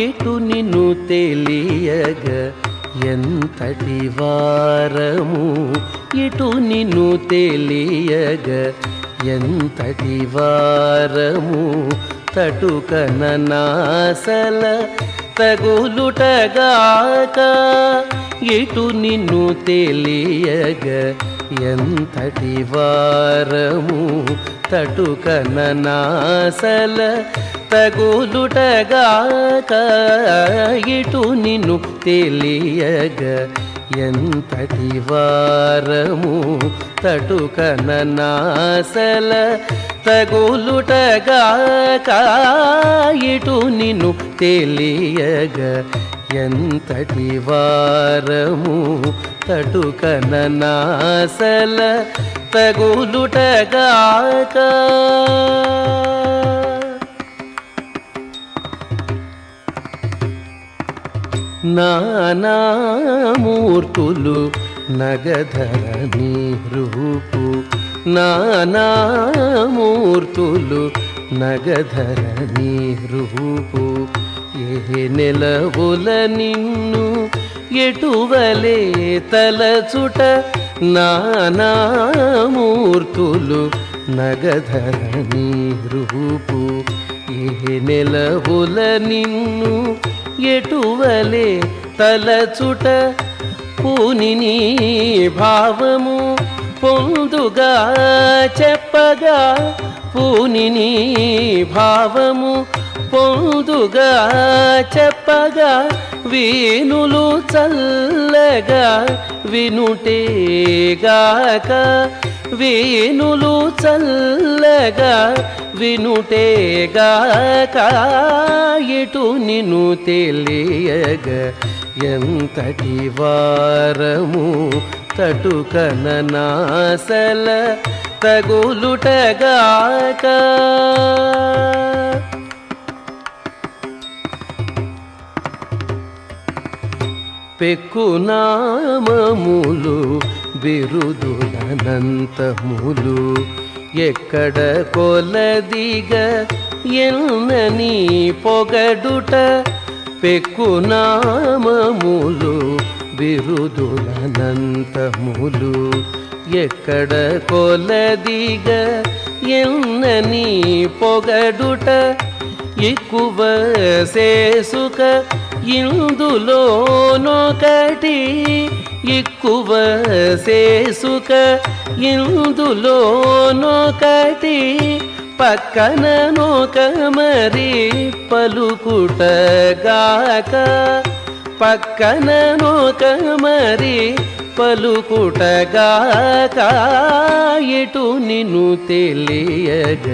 ఇటు నిన్ను తెలియగ ఎంతటి వారము? ఇటు నిన్ను తెలియగ ఎంతటి వారము? తటుకన నాసల తగులుటగాక ఎటు నిన్ను తెలియగ ఎంతటి వారము తటుకన నాసల తగులుటగాక ఇటు నిన్ను తెలియగ ఎంతటి వారము తటుకన నాసల తగులుటగాక ఇటు నిన్ను తెలియగ ఎంతటి వారము తటుకన నాసల తగులుటగాక. నానామూర్తులు నగధర రూపు నానామూర్తులు నగధర రూపు ఏ నెలవుల నిన్ను ఎటువలే తలచుట నానామూర్తులు నగధరణి రూపు. ఏ నెలవుల నిన్ను ఎటువలే తలచుట పూనిని భావము పొందుగా చెప్పగా పూనిని భావము పొందుగా చెప్పగా వీనులు చల్లగా వినుటేగాక వీనులు చల్లగా వినుటేగాక ఇటు నిన్ను తెలియగ ఎంతటి వారము తటుకన నాసల తగులుటగాక. పెక్కునామములు బిరుదులనంతములు ఎక్కడ కొలదిగ ఎన్నని పొగడుట పెక్కునామములు బిరుదులనంతములు ఎక్కడ కొలదిగ? ఎన్నని పొగడుట? ఎక్కువ సేసుక ఇందులోనొకటి ఎక్కువ సేసుక ఇందులోనొకటి పక్కన నోక మరి పలుకుటగాక పక్కన నోక మరి పలుకుటగాక ఇటు నిన్ను తెలియగ.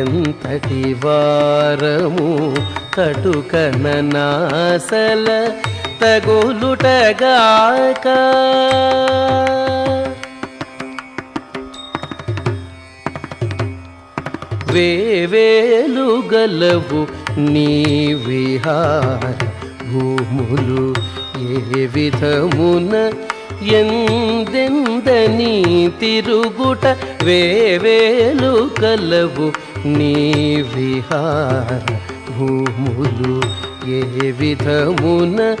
ఎంతటి వారము కటుకన నాసల తగులుటగాక. వేవేలు గలవు నీ విహార భూములు ఏ విధమున ఎందెందని తిరుగుట వేవేలు కలవు నీ విహార భూములు ఏ విధమున?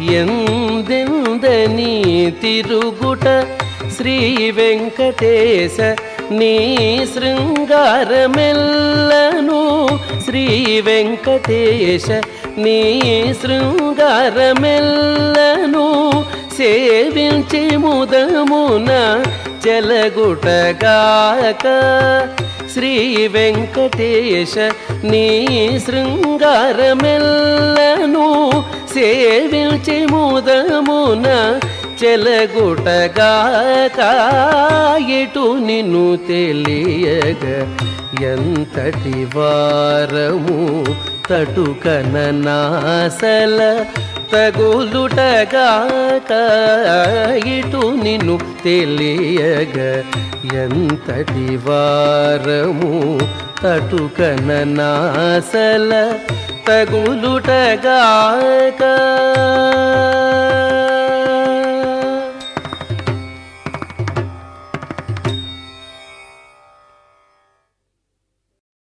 ఎందెందని తిరుగుట శ్రీ వెంకటేశ నీ శృంగారమెల్లను? శ్రీ వెంకటేశ నీ శృంగారమెల్ల సేవించి ముదమున చెలగుటగాక శ్రీ వెంకటేశ నీ శృంగారమెల్లను సేవించి ముదమున చెలగుటగాక ఎటు నిన్ను తెలియగ ఎంతటి వారము తటుకన నాసల తగులుటగాక ఇటు నిన్ను తెలియగ ఎంతటి వారము తటుకన నాసల తగులుటగాక